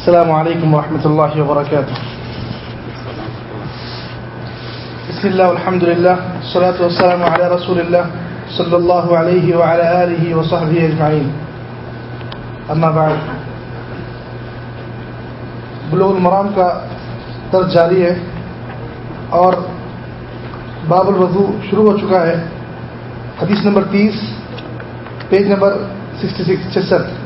السلام عليكم ورحمة الله وبركاته. بسم الله والحمد لله والصلاة والسلام على رسول الله صلى الله عليه وعلى آله وصحبه أجمعين. أما بعد. بلوغ المرام کا درج جاری ہے اور باب الوضو شروع ہو چکا ہے. حدیث نمبر تیس، پیج نمبر سکسٹی سکس، چھسٹھ.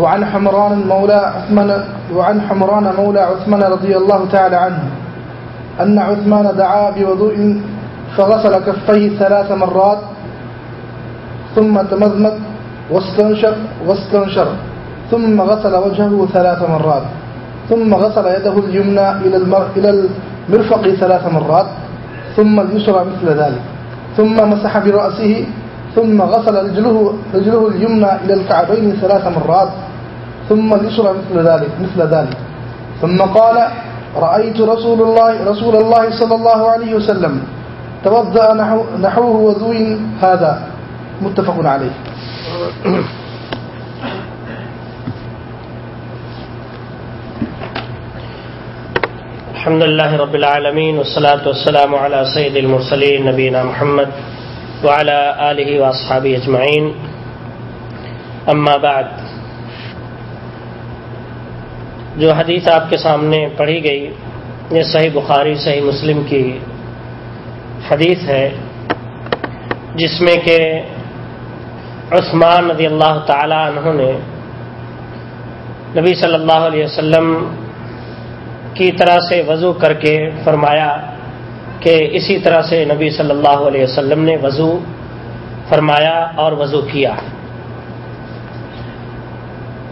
وعن حمران مولى عثمان وعن حمران مولى عثمان رضي الله تعالى عنه أن عثمان دعا بوضوء فغسل كفيه ثلاث مرات ثم تمضمض واستنشق واستنشر ثم غسل وجهه ثلاث مرات ثم غسل يده اليمنى إلى إلى المرفق ثلاث مرات ثم اليسرى مثل ذلك ثم مسح برأسه ثم غسل رجله, رجله اليمنى إلى الكعبين ثلاث مرات ثم اليسرى مثل ذلك مثل ذلك. ثم قال، رأيت رسول الله رسول الله صلى الله عليه وسلم توضأ نحو نحوه وذوي هذا. متفق عليه. الحمد لله رب العالمين، والصلاة والسلام على سيد المرسلين نبينا محمد وعلى آله وأصحابه أجمعين. أما بعد جو حدیث آپ کے سامنے پڑھی گئی، یہ صحیح بخاری، صحیح مسلم کی حدیث ہے، جس میں کہ عثمان رضی اللہ تعالی عنہ نے نبی صلی اللہ علیہ وسلم کی طرح سے وضو کر کے فرمایا کہ اسی طرح سے نبی صلی اللہ علیہ وسلم نے وضو فرمایا اور وضو کیا۔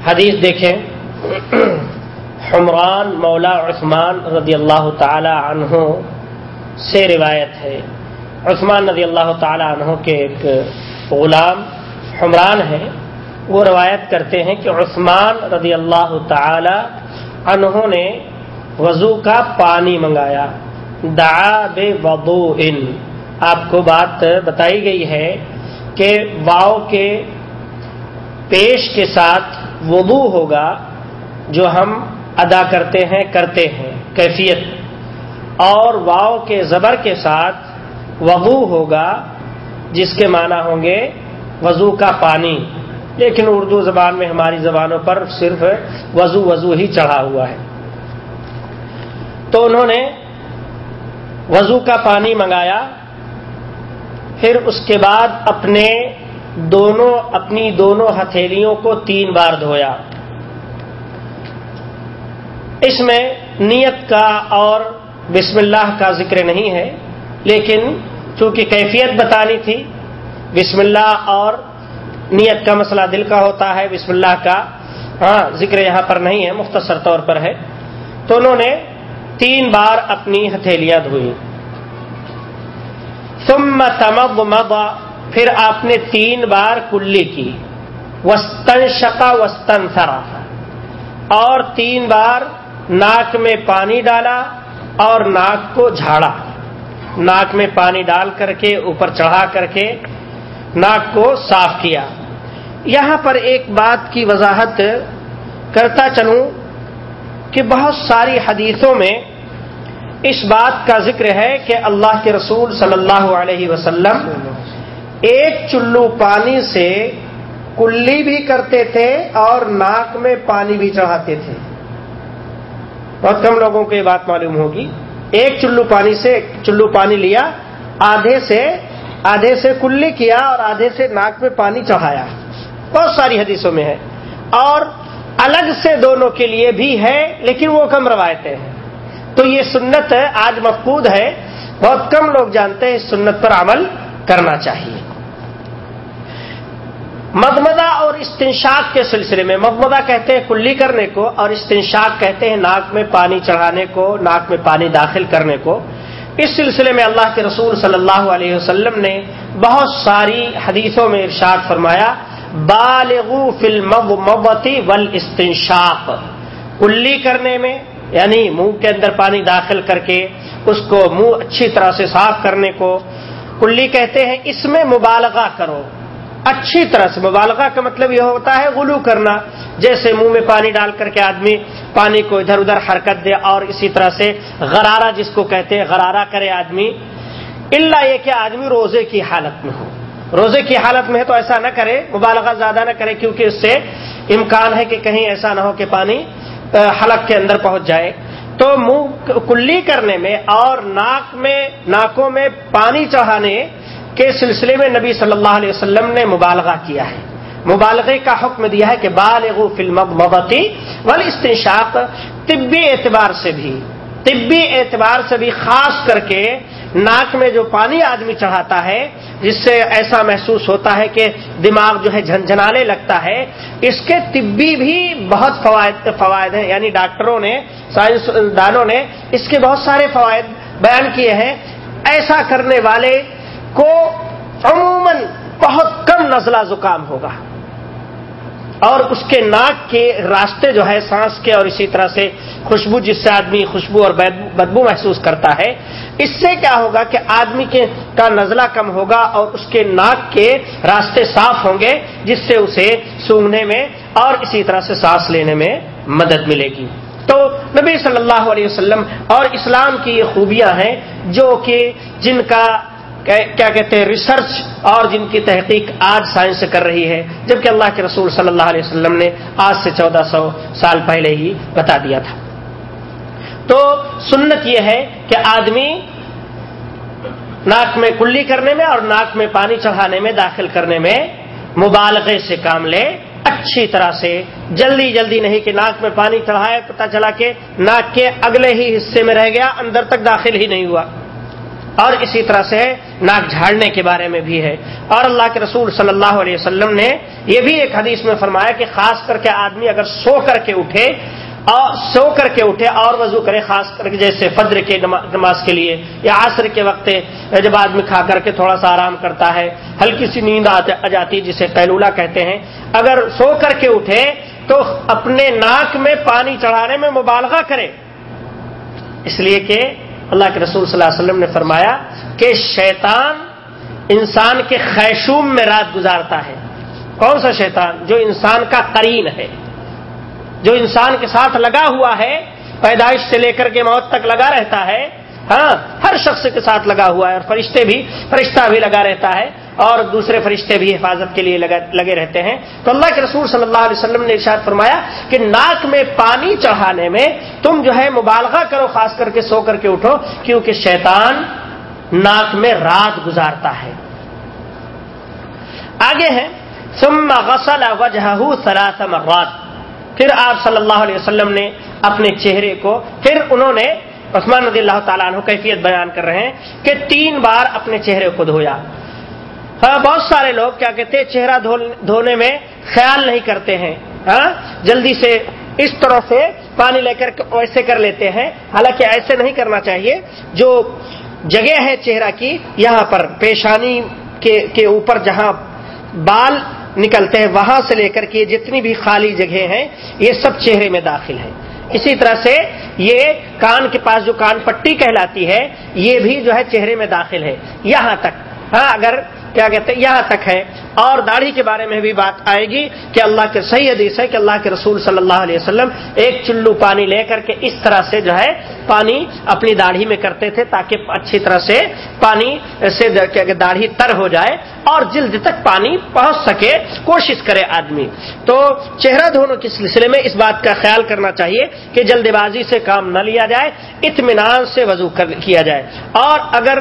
حدیث دیکھیں۔ حمران مولا عثمان رضی اللہ تعالی عنہ سے روایت ہے۔ عثمان رضی اللہ تعالی عنہ کے ایک غلام حمران ہے۔ وہ روایت کرتے ہیں کہ عثمان رضی اللہ تعالی عنہ نے وضو کا پانی منگایا۔ دعا بے وضو ان آپ کو بات بتائی گئی ہے کہ واؤ کے پیش کے ساتھ وضو ہوگا جو ہم ادا کرتے ہیں کرتے ہیں، کیفیت۔ اور واؤ کے زبر کے ساتھ وضو ہوگا، جس کے معنی ہوں گے وضو کا پانی۔ لیکن اردو زبان میں ہماری زبانوں پر صرف وضو وضو ہی چڑھا ہوا ہے۔ تو انہوں نے وضو کا پانی منگایا، پھر اس کے بعد اپنے دونوں، اپنی دونوں ہتھیلیوں کو تین بار دھویا۔ اس میں نیت کا اور بسم اللہ کا ذکر نہیں ہے، لیکن چونکہ کیفیت بتانی تھی، بسم اللہ اور نیت کا مسئلہ دل کا ہوتا ہے، بسم اللہ کا ہاں ذکر یہاں پر نہیں ہے، مختصر طور پر ہے۔ تو انہوں نے تین بار اپنی ہتھیلیاں دھوئی ثم تمب مبا پھر آپ نے تین بار کلی کی۔ وسطن شکا وسطن اور تین بار ناک میں پانی ڈالا اور ناک کو جھاڑا۔ ناک میں پانی ڈال کر کے، اوپر چڑھا کر کے ناک کو صاف کیا۔ یہاں پر ایک بات کی وضاحت کرتا چلوں کہ بہت ساری حدیثوں میں اس بات کا ذکر ہے کہ اللہ کے رسول صلی اللہ علیہ وسلم ایک چلو پانی سے کلی بھی کرتے تھے اور ناک میں پانی بھی چڑھاتے تھے۔ بہت کم لوگوں کو یہ بات معلوم ہوگی۔ ایک چلو پانی سے چلو پانی لیا، آدھے سے آدھے سے کلی کیا اور آدھے سے ناک میں پانی چڑھایا۔ بہت ساری حدیثوں میں ہے۔ اور الگ سے دونوں کے لیے بھی ہے، لیکن وہ کم روایتیں ہیں۔ تو یہ سنت آج مفقود ہے۔ بہت کم لوگ جانتے ہیں اس سنت پر عمل کرنا چاہیے۔ مدمدہ اور استنشاق کے سلسلے میں مدمدہ کہتے ہیں کلی کرنے کو اور استنشاق کہتے ہیں ناک میں پانی چڑھانے کو، ناک میں پانی داخل کرنے کو۔ اس سلسلے میں اللہ کے رسول صلی اللہ علیہ وسلم نے بہت ساری حدیثوں میں ارشاد فرمایا، بالغو فلم مبتی ول استنشاق کلی کرنے میں یعنی منہ کے اندر پانی داخل کر کے، اس کو منہ اچھی طرح سے صاف کرنے کو۔ کلی کہتے ہیں اس میں مبالغہ کرو۔ اچھی طرح سے، مبالغہ کا مطلب یہ ہوتا ہے غلو کرنا۔ جیسے منہ میں پانی ڈال کر کے آدمی پانی کو ادھر ادھر حرکت دے اور اسی طرح سے غرارہ جس کو کہتے ہیں، غرارہ کرے آدمی۔ اللہ یہ کہ آدمی روزے کی حالت میں ہو۔ روزے کی حالت میں ہے تو ایسا نہ کرے، مبالغہ زیادہ نہ کرے، کیونکہ اس سے امکان ہے کہ کہیں ایسا نہ ہو کہ پانی حلق کے اندر پہنچ جائے۔ تو منہ کلی کرنے میں اور ناک میں، ناکوں میں پانی چڑھانے کے سلسلے میں نبی صلی اللہ علیہ وسلم نے مبالغہ کیا ہے۔ مبالغے کا حکم دیا ہے کہ بالغ فلم مبتی ول استنشاق طبی اعتبار سے بھی، طبی اعتبار سے بھی خاص کر کے ناک میں جو پانی آدمی چڑھاتا ہے، جس سے ایسا محسوس ہوتا ہے کہ دماغ جو ہے جھنجھنانے لگتا ہے، اس کے طبی بھی بہت فوائد فوائد ہیں۔ یعنی ڈاکٹروں نے، سائنس دانوں نے اس کے بہت سارے فوائد بیان کیے ہیں۔ ایسا کرنے والے کو عموماً بہت کم نزلہ زکام ہوگا۔ اور اس کے ناک کے راستے جو ہے، سانس کے اور اسی طرح سے خوشبو، جس سے آدمی خوشبو اور بدبو محسوس کرتا ہے، اس سے کیا ہوگا کہ آدمی کے کا نزلہ کم ہوگا اور اس کے ناک کے راستے صاف ہوں گے، جس سے اسے سونگنے میں اور اسی طرح سے سانس لینے میں مدد ملے گی۔ تو نبی صلی اللہ علیہ وسلم اور اسلام کی یہ خوبیاں ہیں، جو کہ جن کا کیا کہتے ہیں ریسرچ اور جن کی تحقیق آج سائنس سے کر رہی ہے، جبکہ اللہ کے رسول صلی اللہ علیہ وسلم نے آج سے چودہ سو سال پہلے ہی بتا دیا تھا۔ تو سنت یہ ہے کہ آدمی ناک میں کلی کرنے میں اور ناک میں پانی چڑھانے میں، داخل کرنے میں مبالغے سے کام لے، اچھی طرح سے جلدی جلدی نہیں کہ ناک میں پانی چڑھائے پتا چلا کہ ناک کے اگلے ہی حصے میں رہ گیا، اندر تک داخل ہی نہیں ہوا۔ اور اسی طرح سے ناک جھاڑنے کے بارے میں بھی ہے۔ اور اللہ کے رسول صلی اللہ علیہ وسلم نے یہ بھی ایک حدیث میں فرمایا کہ خاص کر کے آدمی اگر سو کر کے اٹھے اور سو کر کے اٹھے اور وضو کرے، خاص کر کے جیسے فجر کے نماز کے لیے یا عصر کے وقت جب آدمی کھا کر کے تھوڑا سا آرام کرتا ہے، ہلکی سی نیند آ جاتی جسے قیلولہ کہتے ہیں۔ اگر سو کر کے اٹھے تو اپنے ناک میں پانی چڑھانے میں مبالغہ کرے۔ اس لیے کہ اللہ کے رسول صلی اللہ علیہ وسلم نے فرمایا کہ شیطان انسان کے خیشوم میں رات گزارتا ہے۔ کون سا شیطان؟ جو انسان کا قرین ہے۔ جو انسان کے ساتھ لگا ہوا ہے، پیدائش سے لے کر کے موت تک لگا رہتا ہے۔ ہاں ہر شخص کے ساتھ لگا ہوا ہے اور فرشتے بھی، فرشتہ بھی لگا رہتا ہے۔ اور دوسرے فرشتے بھی حفاظت کے لیے لگے رہتے ہیں۔ تو اللہ کے رسول صلی اللہ علیہ وسلم نے ارشاد فرمایا کہ ناک میں پانی چڑھانے میں تم جو ہے مبالغہ کرو، خاص کر کے سو کر کے اٹھو، کیونکہ شیطان ناک میں رات گزارتا ہے۔ آگے ہے، ثم غسل وجہ ثلاث مرات۔ پھر آپ صلی اللہ علیہ وسلم نے اپنے چہرے کو، پھر انہوں نے عثمان رضی اللہ تعالیٰ عنہ کیفیت بیان کر رہے ہیں کہ تین بار اپنے چہرے کو دھویا۔ ہاں، بہت سارے لوگ کیا کہتے ہیں، چہرہ دھونے میں خیال نہیں کرتے ہیں۔ ہاں، جلدی سے اس طرح سے پانی لے کر ایسے کر لیتے ہیں۔ حالانکہ ایسے نہیں کرنا چاہیے۔ جو جگہ ہے چہرہ کی، یہاں پر پیشانی کے اوپر جہاں بال نکلتے ہیں، وہاں سے لے کر کے جتنی بھی خالی جگہ ہیں، یہ سب چہرے میں داخل ہیں۔ اسی طرح سے یہ کان کے پاس جو کان پٹی کہلاتی ہے، یہ بھی جو ہے چہرے میں داخل ہے۔ یہاں تک۔ ہاں اگر کیا کہتے ہیں یہاں تک ہے۔ اور داڑھی کے بارے میں بھی بات آئے گی کہ اللہ کے صحیح حدیث ہے کہ اللہ کے رسول صلی اللہ علیہ وسلم ایک چلو پانی لے کر کے اس طرح سے جو ہے پانی اپنی داڑھی میں کرتے تھے تاکہ اچھی طرح سے پانی سے داڑھی تر ہو جائے اور جلد تک پانی پہنچ سکے، کوشش کرے آدمی۔ تو چہرہ دھونے کے سلسلے میں اس بات کا خیال کرنا چاہیے کہ جلد بازی سے کام نہ لیا جائے، اطمینان سے وضو کیا جائے۔ اور اگر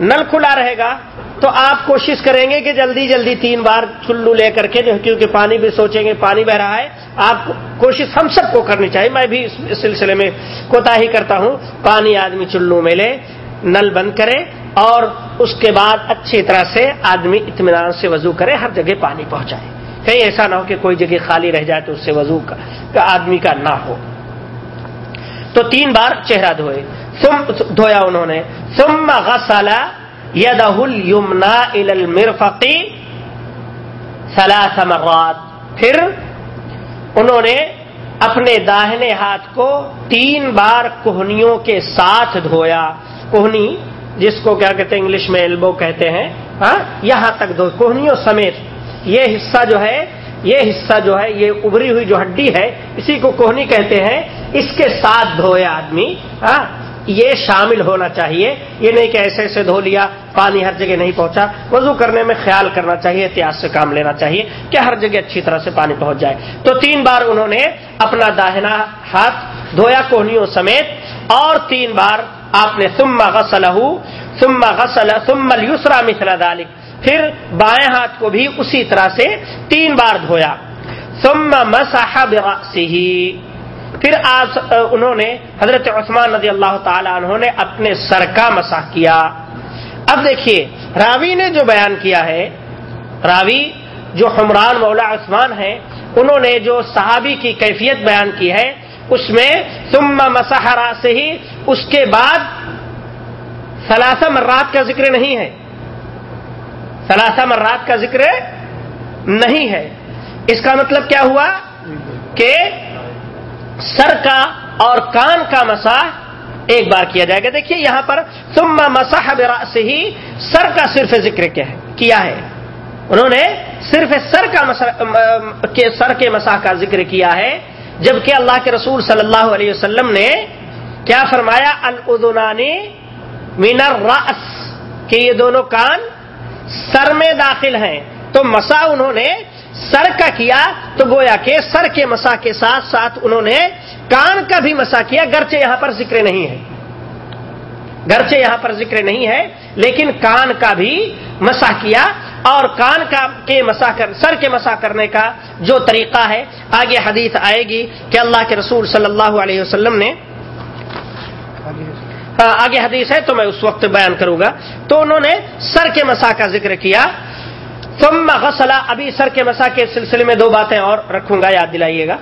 نل کھلا رہے گا تو آپ کوشش کریں گے کہ جلدی جلدی تین بار چلو لے کر کے کیونکہ پانی بھی سوچیں گے، پانی بہ رہا ہے۔ آپ کوشش ہم سب کو کرنی چاہیے۔ میں بھی اس سلسلے میں کوتا ہی کرتا ہوں۔ پانی آدمی چلو میں لے، نل بند کرے اور اس کے بعد اچھی طرح سے آدمی اطمینان سے وضو کرے، ہر جگہ پانی پہنچائے۔ کہیں ایسا نہ ہو کہ کوئی جگہ خالی رہ جائے تو اس سے وضو کا آدمی کا نہ ہو۔ تو تین بار چہرہ دھوئے۔ دھویا انہوں نے۔ ثم غسل یدہ الیمنا الى المرفق ثلاث مرات. پھر انہوں نے اپنے داہنے ہاتھ کو تین بار کوہنیوں کے ساتھ دھویا. کوہنی جس کو کیا کہتے ہیں انگلش میں ایلبو کہتے ہیں ہاں یہاں تک دھو کوہنیوں سمیت. یہ حصہ جو ہے، یہ حصہ جو ہے، یہ ابری ہوئی جو ہڈی ہے، اسی کو کوہنی کہتے ہیں، اس کے ساتھ دھوئے آدمی ہاں یہ شامل ہونا چاہیے۔ یہ نہیں کہ ایسے ایسے دھو لیا، پانی ہر جگہ نہیں پہنچا۔ وضو کرنے میں خیال کرنا چاہیے، احتیاط سے کام لینا چاہیے کہ ہر جگہ اچھی طرح سے پانی پہنچ جائے۔ تو تین بار انہوں نے اپنا داہنا ہاتھ دھویا کوہنیوں سمیت، اور تین بار آپ نے سما غسل سما غسل سم السرا مثلا دالک پھر بائیں ہاتھ کو بھی اسی طرح سے تین بار دھویا۔ ثم مسح برأسه۔ پھر آج انہوں نے حضرت عثمان رضی اللہ تعالی عنہ نے اپنے سر کا مسح کیا۔ اب دیکھیے، راوی نے جو بیان کیا ہے، راوی جو حمران مولا عثمان ہے انہوں نے جو صحابی کی کیفیت بیان کی ہے، اس میں ثم مسح سے ہی اس کے بعد ثلاثہ مرات کا ذکر نہیں ہے۔ ثلاثہ مرات کا ذکر نہیں ہے۔ اس کا مطلب کیا ہوا؟ کہ سر کا اور کان کا مساح ایک بار کیا جائے گا۔ دیکھیے یہاں پر ثم مسح سے ہی سر کا صرف ذکر کیا ہے کیا ہے؟ انہوں نے صرف سر کا کے سر کے مساح کا ذکر کیا ہے، جبکہ اللہ کے رسول صلی اللہ علیہ وسلم نے کیا فرمایا؟ الدنانی مین الراس کہ یہ دونوں کان سر میں داخل ہیں۔ تو مسا انہوں نے سر کا کیا تو گویا کہ سر کے مسا کے ساتھ ساتھ انہوں نے کان کا بھی مسا کیا، گرچہ یہاں پر ذکر نہیں ہے۔ گرچہ یہاں پر ذکر نہیں ہے، لیکن کان کا بھی مسا کیا اور کان کا کے مسا کر، سر کے مسا کرنے کا جو طریقہ ہے، آگے حدیث آئے گی کہ اللہ کے رسول صلی اللہ علیہ وسلم نے آگے حدیث ہے تو میں اس وقت بیان کروں گا۔ تو انہوں نے سر کے مسا کا ذکر کیا۔ ثم غسلا ابھی سر کے مسا کے سلسلے میں دو باتیں اور رکھوں گا، یاد دلائیے گا.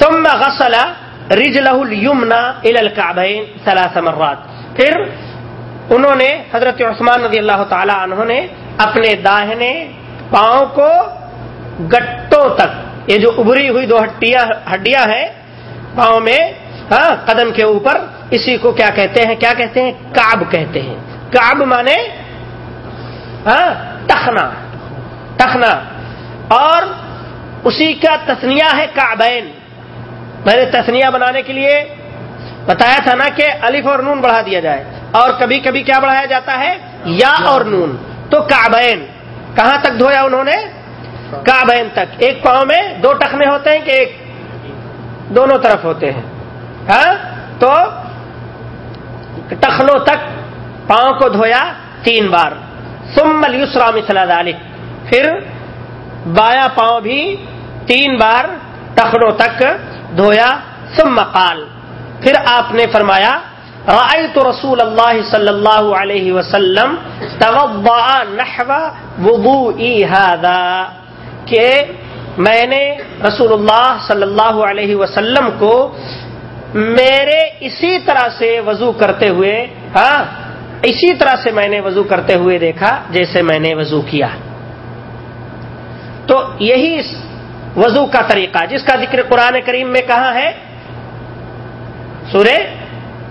ثم غسلا رجلہ الیمنا الى الكعبین ثلاث مرات. پھر انہوں نے حضرت عثمان رضی اللہ تعالی عنہ نے اپنے داہنے پاؤں کو گٹوں تک، یہ جو ابری ہوئی دو ہڈیاں ہڈیاں ہیں، پاؤں میں ہاں قدم کے اوپر، اسی کو کیا کہتے ہیں؟ کیا کہتے ہیں؟ کاب کہتے ہیں. کاب مانے ہاں تخنا. تخنا اور اسی کا تسنیا ہے کابین میں نے تسنیا بنانے کے لیے بتایا تھا نا کہ الف اور نون بڑھا دیا جائے اور کبھی کبھی کیا بڑھایا جاتا ہے؟ یا اور نون۔ تو کابین کہاں تک دھویا انہوں نے؟ کابین تک۔ ایک پاؤں میں دو ٹخنے ہوتے ہیں کہ ایک دونوں طرف ہوتے ہیں۔ ہاں؟ تو ٹخنوں تک پاؤں کو دھویا تین بار۔ سم السرا مثلا ذالک پھر بایا پاؤں بھی تین بار ٹخنوں تک دھویا، ثم قال۔ پھر آپ نے فرمایا رأيت رسول اللہ صلی اللہ علیہ وسلم توضع نحو وضوئی هذا، کہ میں نے رسول اللہ صلی اللہ علیہ وسلم کو میرے اسی طرح سے وضو کرتے ہوئے ہاں اسی طرح سے میں نے وضو کرتے ہوئے دیکھا جیسے میں نے وضو کیا۔ تو یہی وضو کا طریقہ جس کا ذکر قرآن کریم میں کہاں ہے۔ سورہ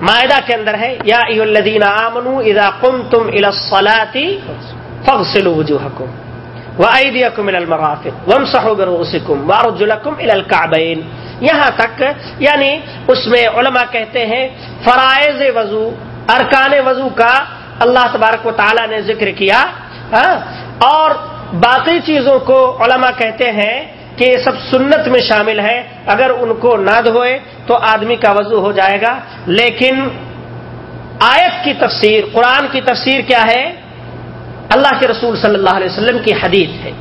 معدہ کے اندر ہے۔ یا الدین آمن ادا کم تم الاسلاتی فخصل وجوہکم وَأَيْدِيَكُمْ إِلَى الْمَرَافِقِ وَامْسَحُوا بِرُؤُسِكُمْ وَأَرْجُلَكُمْ إِلَى الْكَعْبَيْنِ یہاں تک یعنی اس میں علماء کہتے ہیں، فرائض وضو، ارکان وضو کا اللہ تبارک و تعالی نے ذکر کیا ہاں، اور باقی چیزوں کو علماء کہتے ہیں کہ یہ سب سنت میں شامل ہے اگر ان کو نہ دھوئے تو آدمی کا وضو ہو جائے گا۔ لیکن آیت کی تفسیر، قرآن کی تفسیر کیا ہے؟ اللہ کے رسول صلی اللہ علیہ وسلم کی حدیث ہے۔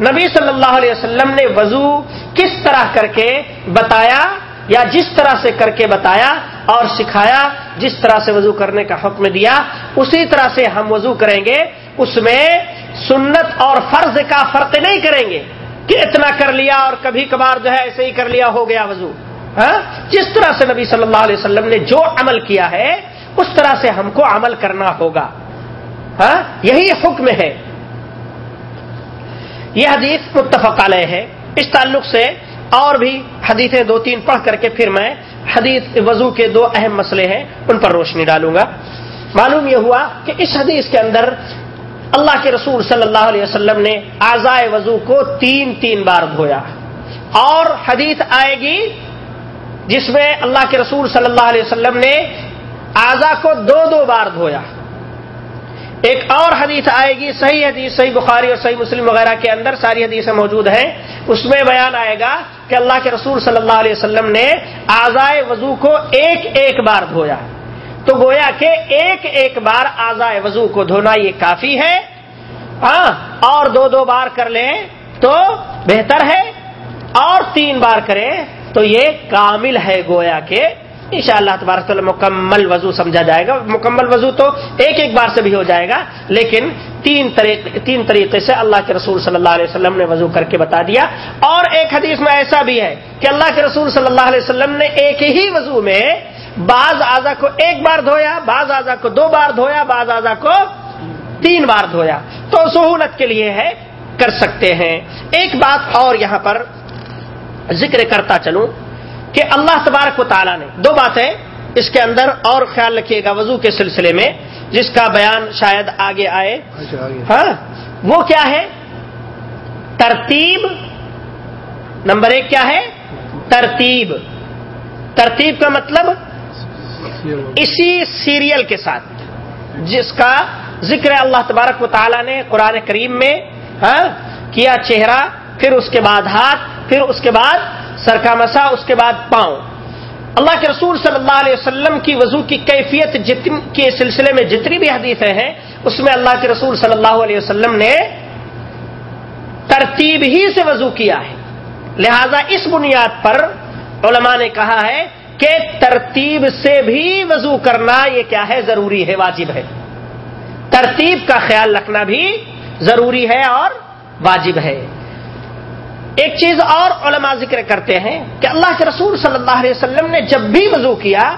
نبی صلی اللہ علیہ وسلم نے وضو کس طرح کر کے بتایا یا جس طرح سے کر کے بتایا اور سکھایا، جس طرح سے وضو کرنے کا حکم دیا، اسی طرح سے ہم وضو کریں گے۔ اس میں سنت اور فرض کا فرق نہیں کریں گے کہ اتنا کر لیا اور کبھی کبھار جو ہے ایسے ہی کر لیا ہو گیا وضو۔ ہاں؟ جس طرح سے نبی صلی اللہ علیہ وسلم نے جو عمل کیا ہے، اس طرح سے ہم کو عمل کرنا ہوگا۔ ہاں؟ یہی حکم ہے۔ یہ حدیث متفق علیہ ہے۔ اس تعلق سے اور بھی حدیثیں دو تین پڑھ کر کے پھر میں حدیث وضو کے دو اہم مسئلے ہیں، ان پر روشنی ڈالوں گا۔ معلوم یہ ہوا کہ اس حدیث کے اندر اللہ کے رسول صلی اللہ علیہ وسلم نے آزائے وضو کو تین تین بار دھویا اور حدیث آئے گی جس میں اللہ کے رسول صلی اللہ علیہ وسلم نے آزا کو دو دو بار دھویا ایک اور حدیث آئے گی، صحیح حدیث، صحیح بخاری اور صحیح مسلم وغیرہ کے اندر ساری حدیثیں موجود ہیں۔ اس میں بیان آئے گا کہ اللہ کے رسول صلی اللہ علیہ وسلم نے آزائے وضو کو ایک ایک بار دھویا۔ تو گویا کہ ایک ایک بار آزائے وضو کو دھونا یہ کافی ہے۔ ہاں اور دو دو بار کر لیں تو بہتر ہے۔ اور تین بار کریں تو یہ کامل ہے گویا کہ ان شاء اللہ تبارک مکمل وضو سمجھا جائے گا۔ مکمل وضو تو ایک ایک بار سے بھی ہو جائے گا، لیکن تین طریقے تین طریقے سے اللہ کے رسول صلی اللہ علیہ وسلم نے وضو کر کے بتا دیا۔ اور ایک حدیث میں ایسا بھی ہے کہ اللہ کے رسول صلی اللہ علیہ وسلم نے ایک ہی وضو میں بعض اعضا کو ایک بار دھویا بعض اعضا کو دو بار دھویا بعض اعضا کو تین بار دھویا۔ تو سہولت کے لیے ہے کر سکتے ہیں۔ ایک بات اور یہاں پر ذکر کرتا چلوں کہ اللہ تبارک و تعالیٰ نے دو باتیں اس کے اندر اور خیال رکھیے گا وضو کے سلسلے میں جس کا بیان شاید آگے آئے۔ ہاں؟ وہ کیا ہے؟ ترتیب۔ نمبر ایک کیا ہے؟ ترتیب۔ ترتیب کا مطلب اسی سیریل کے ساتھ، جس کا ذکر اللہ تبارک و تعالیٰ نے قرآن کریم میں ہاں، کیا چہرہ، پھر اس کے بعد ہاتھ، پھر اس کے بعد سر کا مسا اس کے بعد پاؤں۔ اللہ کے رسول صلی اللہ علیہ وسلم کی وضو کی کیفیت جتن، کے سلسلے میں جتنی بھی حدیثیں ہیں، اس میں اللہ کے رسول صلی اللہ علیہ وسلم نے ترتیب ہی سے وضو کیا ہے۔ لہذا اس بنیاد پر علماء نے کہا ہے کہ ترتیب سے بھی وضو کرنا یہ کیا ہے؟ ضروری ہے، واجب ہے۔ ترتیب کا خیال رکھنا بھی ضروری ہے اور واجب ہے۔ ایک چیز اور علماء ذکر کرتے ہیں کہ اللہ کے رسول صلی اللہ علیہ وسلم نے جب بھی وضو کیا،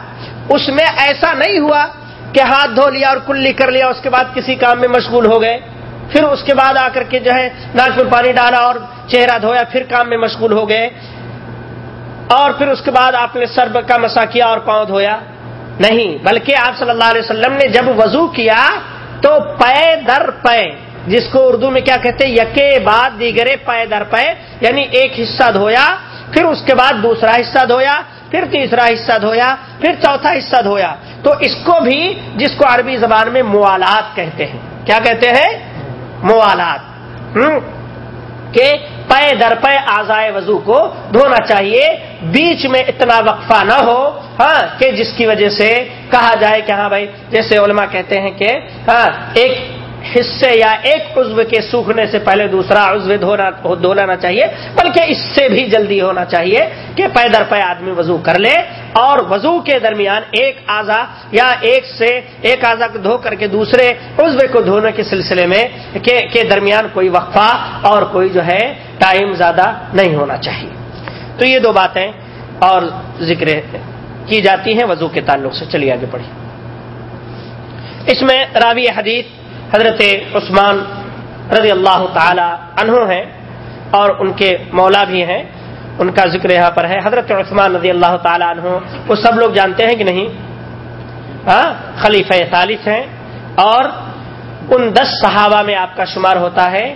اس میں ایسا نہیں ہوا کہ ہاتھ دھو لیا اور کلی کر لیا، اس کے بعد کسی کام میں مشغول ہو گئے۔ پھر اس کے بعد آ کر کے جو ہے ناک میں پانی ڈالا اور چہرہ دھویا، پھر کام میں مشغول ہو گئے۔ اور پھر اس کے بعد آپ نے سر کا مسا کیا اور پاؤں دھویا؟ نہیں، بلکہ آپ صلی اللہ علیہ وسلم نے جب وضو کیا تو پے در پے، جس کو اردو میں کیا کہتے یکے بعد دیگرے پے در پے یعنی ایک حصہ دھویا، پھر اس کے بعد دوسرا حصہ دھویا، پھر تیسرا حصہ دھویا، پھر چوتھا حصہ دھویا۔ تو اس کو بھی جس کو عربی زبان میں موالات کہتے ہیں۔ کیا کہتے ہیں؟ موالات۔ کہ پے در پے آزائے وضو کو دھونا چاہیے۔ بیچ میں اتنا وقفہ نہ ہو ہاں کہ جس کی وجہ سے کہا جائے کہ ہاں بھائی، جیسے علماء کہتے ہیں کہ ہاں ایک حصے یا ایک عزو کے سوکھنے سے پہلے دوسرا عزو دھو لینا چاہیے، بلکہ اس سے بھی جلدی ہونا چاہیے کہ پے در پے آدمی وضو کر لے اور وضو کے درمیان ایک آزا یا ایک سے ایک آزا کو دھو کر کے دوسرے عزو کو دھونے کے سلسلے میں کے درمیان کوئی وقفہ اور کوئی جو ہے ٹائم زیادہ نہیں ہونا چاہیے۔ تو یہ دو باتیں اور ذکر کی جاتی ہیں، وضو کے تعلق سے۔ چلیے آگے پڑھی اس میں راوی حدیث حضرت عثمان رضی اللہ تعالی عنہ ہیں اور ان کے مولا بھی ہیں۔ ان کا ذکر یہاں پر ہے۔ حضرت عثمان رضی اللہ تعالی عنہ، وہ سب لوگ جانتے ہیں کہ نہیں؟ ہاں خلیفہ ثالث ہیں۔ اور ان دس صحابہ میں آپ کا شمار ہوتا ہے،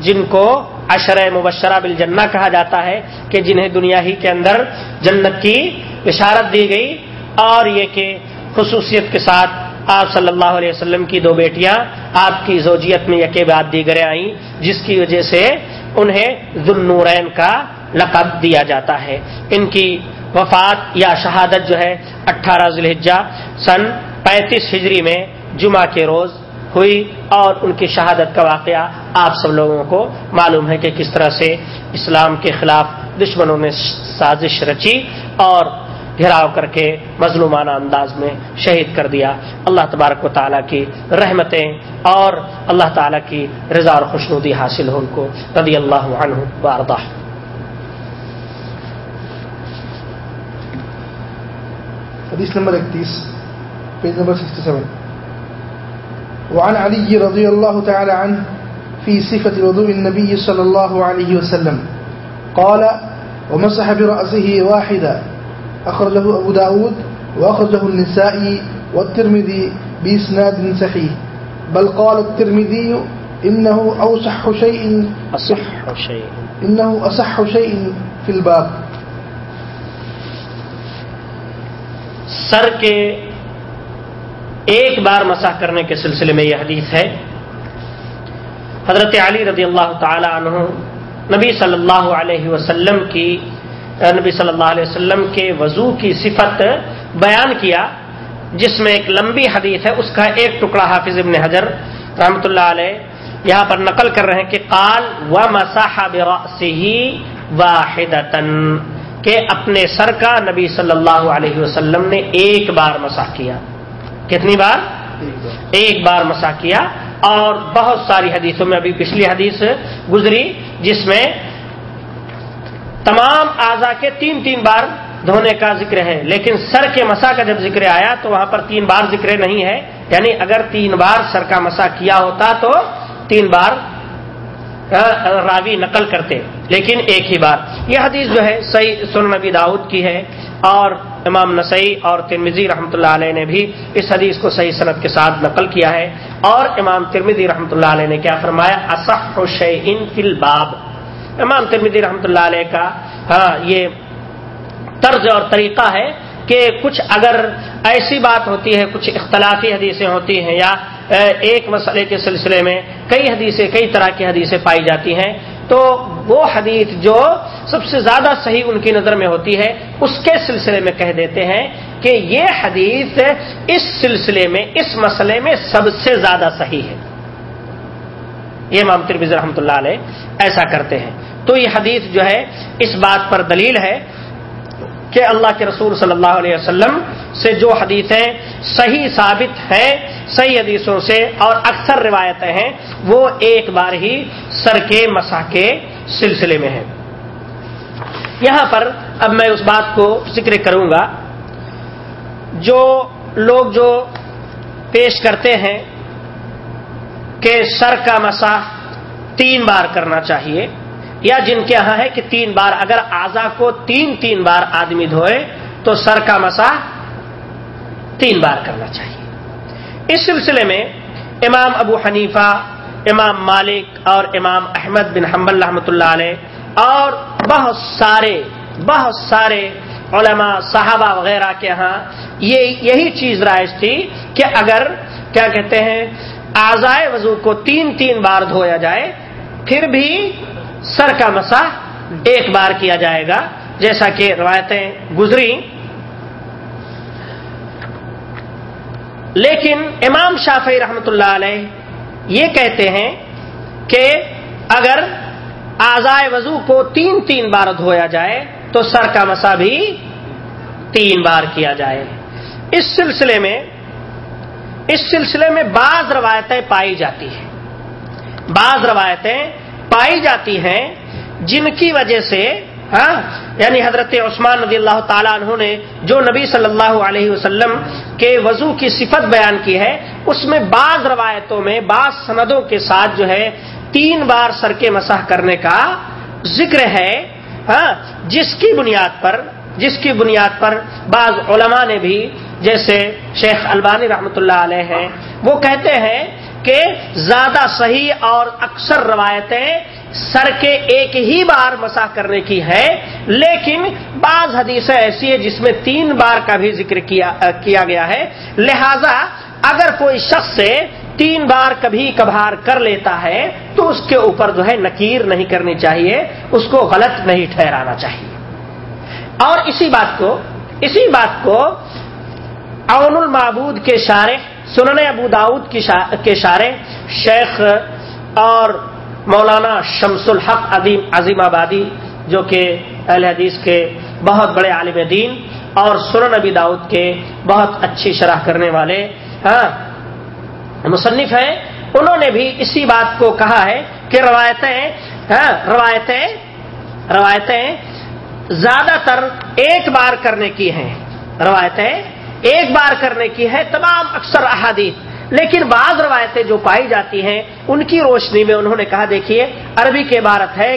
جن کو اشر مبشرہ بالجنہ کہا جاتا ہے کہ جنہیں دنیا ہی کے اندر جنت کی بشارت دی گئی اور یہ کہ خصوصیت کے ساتھ آپ صلی اللہ علیہ وسلم کی دو بیٹیاں آپ کی زوجیت میں یکے بعد دیگرے آئیں، جس کی وجہ سے انہیں ذنورین کا لقب دیا جاتا ہے۔ ان کی وفات یا شہادت جو ہے، اٹھارہ ذوالحجہ سن پینتیس ہجری میں جمعہ کے روز ہوئی اور ان کی شہادت کا واقعہ آپ سب لوگوں کو معلوم ہے کہ کس طرح سے اسلام کے خلاف دشمنوں نے سازش رچی اور گھراؤ کر کے مظلومانہ انداز میں شہید کر دیا۔ اللہ تبارک و تعالیٰ کی رحمتیں اور اللہ تعالیٰ کی رضا اور خوشنودی حاصل ہو ان کو۔ رضی اللہ عنہ واردہ حدیث نمبر اکتیس، پیج نمبر سکسٹی سیون۔ وعن علي رضي الله تعالى عنه في صفة وضوء النبي صلى الله عليه وسلم۔ قال ومسح برأسه واحدا أخرجه أبو داود وأخرجه النسائي والترمذي بإسناد صحيح. بل قال الترمذي إنه أوسح شيء أصح شيء. إنه أصح شيء في الباب. سر کے ایک بار مسح کرنے کے سلسلے میں یہ حدیث ہے۔ حضرت علی رضی اللہ تعالی عنہ نبی صلی اللہ علیہ وسلم کی نبی صلی اللہ علیہ وسلم کے وضو کی صفت بیان کیا، جس میں ایک لمبی حدیث ہے، اس کا ایک ٹکڑا حافظ ابن حجر رحمۃ اللہ علیہ یہاں پر نقل کر رہے ہیں کہ قال و مساح واحد کہ اپنے سر کا نبی صلی اللہ علیہ وسلم نے ایک بار مساح کیا۔ کتنی بار؟ ایک بار مساح کیا۔ اور بہت ساری حدیثوں میں ابھی پچھلی حدیث گزری، جس میں تمام اعضا کے تین تین بار دھونے کا ذکر ہے، لیکن سر کے مسا کا جب ذکر آیا تو وہاں پر تین بار ذکر نہیں ہے۔ یعنی اگر تین بار سر کا مسا کیا ہوتا تو تین بار راوی نقل کرتے۔ لیکن ایک ہی بار۔ یہ حدیث جو ہے صحیح سن نبی داؤد کی ہے۔ اور امام نسائی اور ترمزی رحمۃ اللہ علیہ نے بھی اس حدیث کو صحیح صنعت کے ساتھ نقل کیا ہے۔ اور امام ترمزی رحمۃ اللہ علیہ نے کیا فرمایا؟ اصح شعین فل باب امام ترمزی رحمۃ اللہ علیہ کا ہاں یہ طرز اور طریقہ ہے کہ کچھ اگر ایسی بات ہوتی ہے، کچھ اختلافی حدیثیں ہوتی ہیں یا ایک مسئلے کے سلسلے میں کئی حدیثیں، کئی طرح کی حدیثیں پائی جاتی ہیں، تو وہ حدیث جو سب سے زیادہ صحیح ان کی نظر میں ہوتی ہے، اس کے سلسلے میں کہہ دیتے ہیں کہ یہ حدیث اس سلسلے میں، اس مسئلے میں سب سے زیادہ صحیح ہے۔ یہ امام تربیز رحمۃ اللہ علیہ ایسا کرتے ہیں۔ تو یہ حدیث جو ہے، اس بات پر دلیل ہے کہ اللہ کے رسول صلی اللہ علیہ وسلم سے جو حدیثیں صحیح ثابت ہیں، صحیح حدیثوں سے اور اکثر روایتیں ہیں، وہ ایک بار ہی سر کے مسا کے سلسلے میں ہیں۔ یہاں پر اب میں اس بات کو ذکر کروں گا۔ جو لوگ جو پیش کرتے ہیں کہ سر کا مسا تین بار کرنا چاہیے، یا جن کے یہاں ہے کہ تین بار اگر آزا کو تین تین بار آدمی دھوئے، تو سر کا مسا تین بار کرنا چاہیے۔ اس سلسلے میں امام ابو حنیفہ، امام مالک اور امام احمد بن حمبل رحمۃ اللہ علیہ اور بہت سارے بہت سارے علماء، صحابہ وغیرہ کے ہاں یہ یہی چیز رائج تھی کہ اگر کیا کہتے ہیں آزائے وضو کو تین تین بار دھویا جائے، پھر بھی سر کا مسا ایک بار کیا جائے گا، جیسا کہ روایتیں گزری۔ لیکن امام شافی رحمت اللہ علیہ یہ کہتے ہیں کہ اگر آزائے وضو کو تین تین بار دھویا جائے، تو سر کا مسا بھی تین بار کیا جائے۔ اس سلسلے میں اس سلسلے میں بعض روایتیں پائی جاتی ہیں۔ بعض روایتیں پائی جاتی ہیں جن کی وجہ سے ہاں یعنی حضرت عثمان رضی اللہ تعالیٰ عنہ نے جو نبی صلی اللہ علیہ وسلم کے وضو کی صفت بیان کی ہے، اس میں بعض روایتوں میں، بعض سندوں کے ساتھ جو ہے تین بار سر کے مسح کرنے کا ذکر ہے۔ ہاں جس کی بنیاد پر، جس کی بنیاد پر بعض علماء نے بھی جیسے شیخ البانی رحمۃ اللہ علیہ ہیں، وہ کہتے ہیں کہ زیادہ صحیح اور اکثر روایتیں سر کے ایک ہی بار مساح کرنے کی ہے لیکن بعض حدیثیں ایسی ہے جس میں تین بار کا بھی ذکر کیا کیا گیا ہے۔ لہذا اگر کوئی شخص سے تین بار کبھی کبھار کر لیتا ہے، تو اس کے اوپر جو ہے نکیر نہیں کرنی چاہیے، اس کو غلط نہیں ٹھہرانا چاہیے۔ اور اسی بات کو، اسی بات کو اون المعبود کے شارے سنن ابو داود کے شارے شیخ اور مولانا شمس الحق عظیم عظیم آبادی، جو کہ اہل حدیث کے بہت بڑے عالم دین، اور سنن ابی داود کے بہت اچھی شرح کرنے والے ہاں مصنف ہیں۔ انہوں نے بھی اسی بات کو کہا ہے کہ روایتیں ہاں روایتیں روایتیں زیادہ تر ایک بار کرنے کی ہیں۔ روایتیں ایک بار کرنے کی ہے تمام اکثر احادیث۔ لیکن بعض روایتیں جو پائی جاتی ہیں، ان کی روشنی میں انہوں نے کہا، دیکھیے، عربی کے عبارت ہے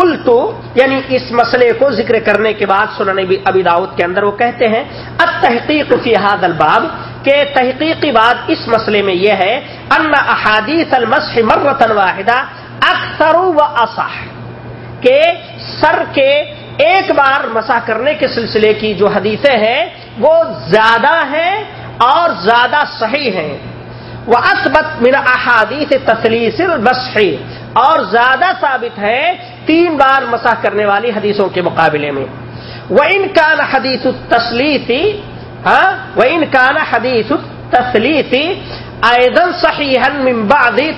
الٹو یعنی اس مسئلے کو ذکر کرنے کے بعد سننے ابی داود کے اندر وہ کہتے ہیں اب تحقیق فی حاد الباب، کہ تحقیقی بات اس مسئلے میں یہ ہے، ان احادیث المسح مرتن واحدہ، اکثر و اصح، کہ سر کے ایک بار مسا کرنے کے سلسلے کی جو حدیثیں ہیں وہ زیادہ ہیں اور زیادہ صحیح ہیں۔ وہ اسبت من احادیث تسلیس المسح اور زیادہ ثابت ہے تین بار مسا کرنے والی حدیثوں کے مقابلے میں۔ وہ ان کا حدیث تسلیسی ہاں وہ ان کا حدیث تسلیسی ایدن صحیح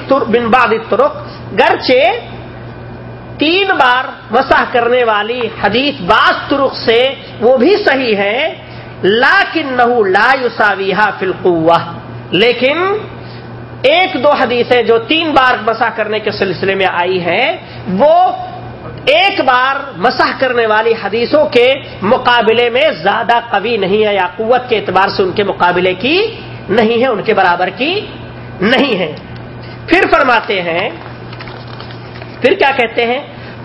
بن باد ترک گرچہ تین بار مسح کرنے والی حدیث بعض ترک سے وہ بھی صحیح ہے لاکن نہ لا یوساویہ فلقوا لیکن ایک دو حدیثیں جو تین بار مسح کرنے کے سلسلے میں آئی ہیں، وہ ایک بار مسح کرنے والی حدیثوں کے مقابلے میں زیادہ قوی نہیں ہے یا قوت کے اعتبار سے ان کے مقابلے کی نہیں ہے، ان کے برابر کی نہیں ہے۔ پھر فرماتے ہیں، پھر کیا کہتے ہیں؟